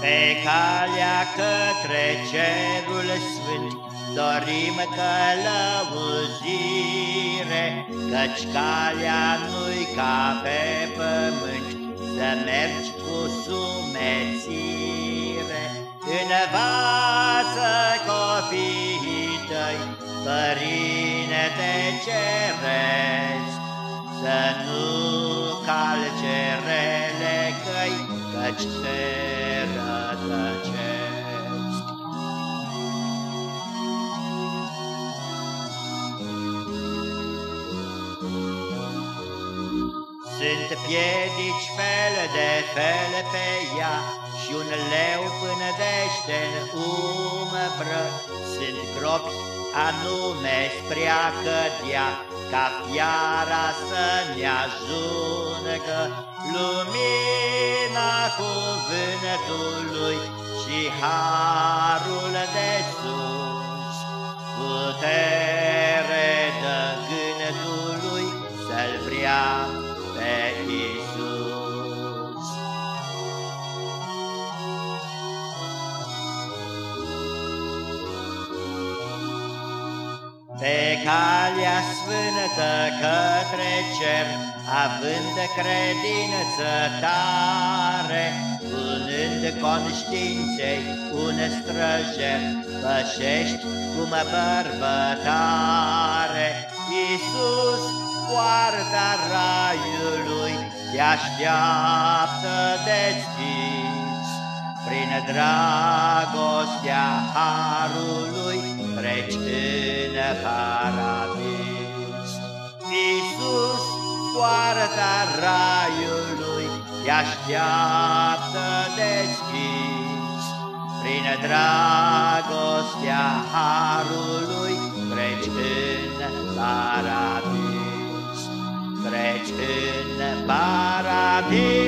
Pe calea către cerul sfânt Dorim călăuzire, Căci calea nu-i ca pe pământ, Să mergi cu sumețire. Învață copiii tăi, Părinte ceresc, Căci se rătăcesc. Sunt piedici fel de fel pe ea Și un leu pânădește în umbră Sunt gropi anume spre a cădea Ca fiara să ne ajungă Lumina cuvântului și harul de sus Putere de gândului să-l vrea pe Iisus. Pe calea sfântă către cer, Având credință tare, Punând conștiinței un străjer, Pășești cum bărbătare. Iisus poarta raiului te așteaptă deschis. Prin dragostea harului treci în paradis. Iisus poarta raiului te așteaptă deschis. Prin dragostea harului treci în paradis treci în paradis.